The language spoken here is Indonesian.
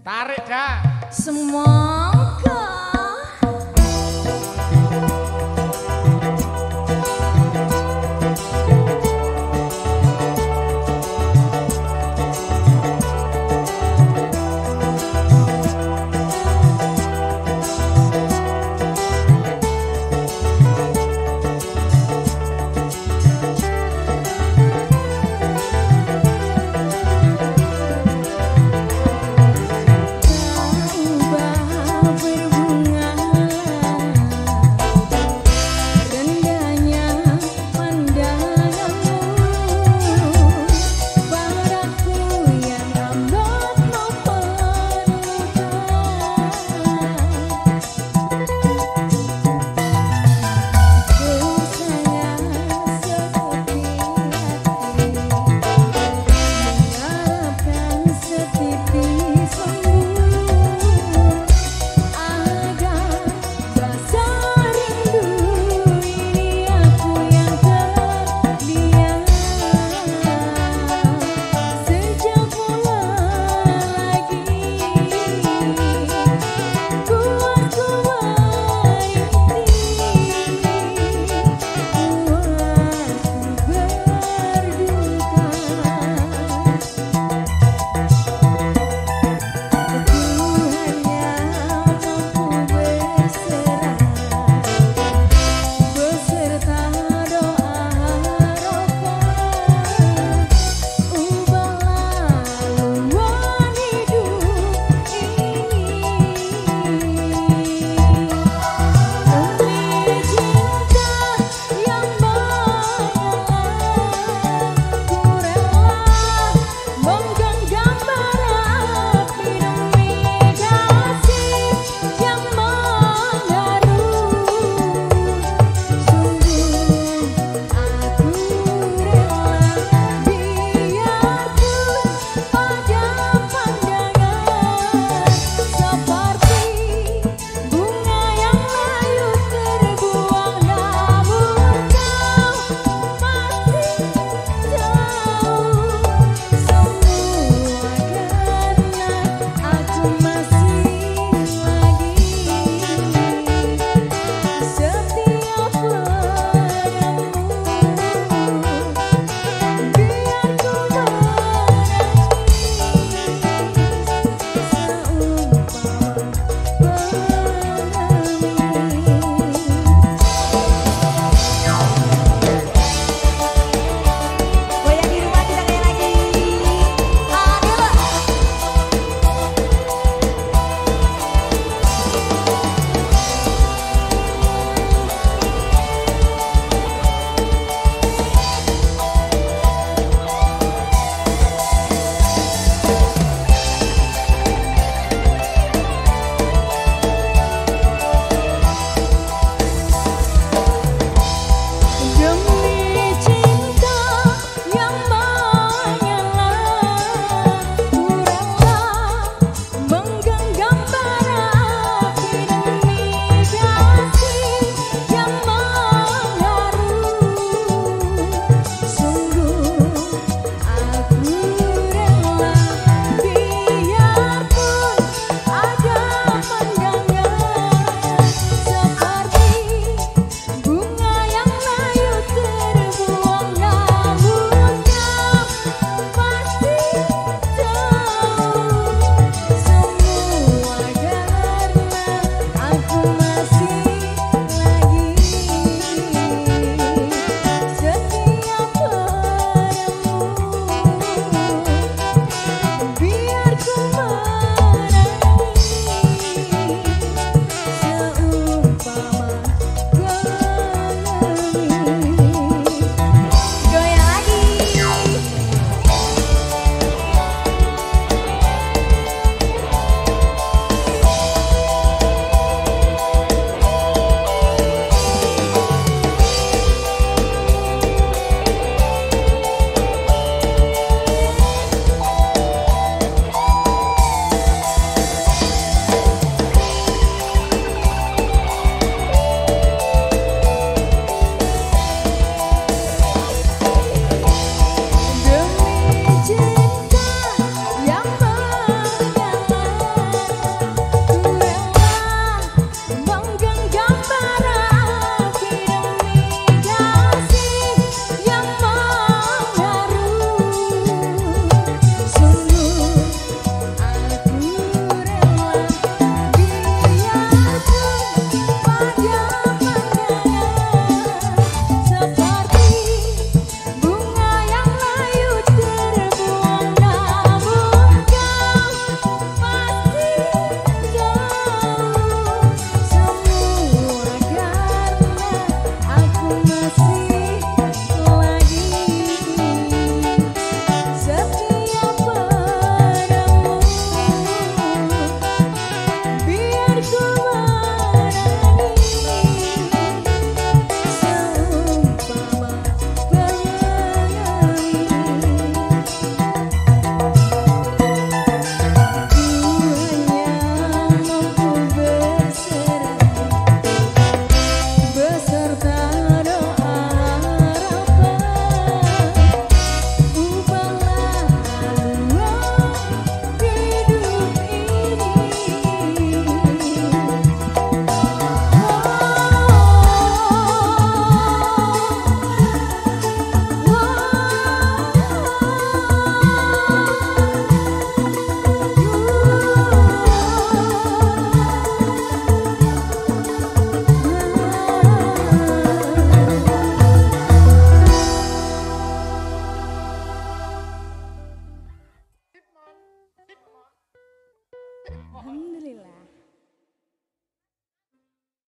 Tarik dah. Semua